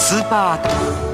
斯巴达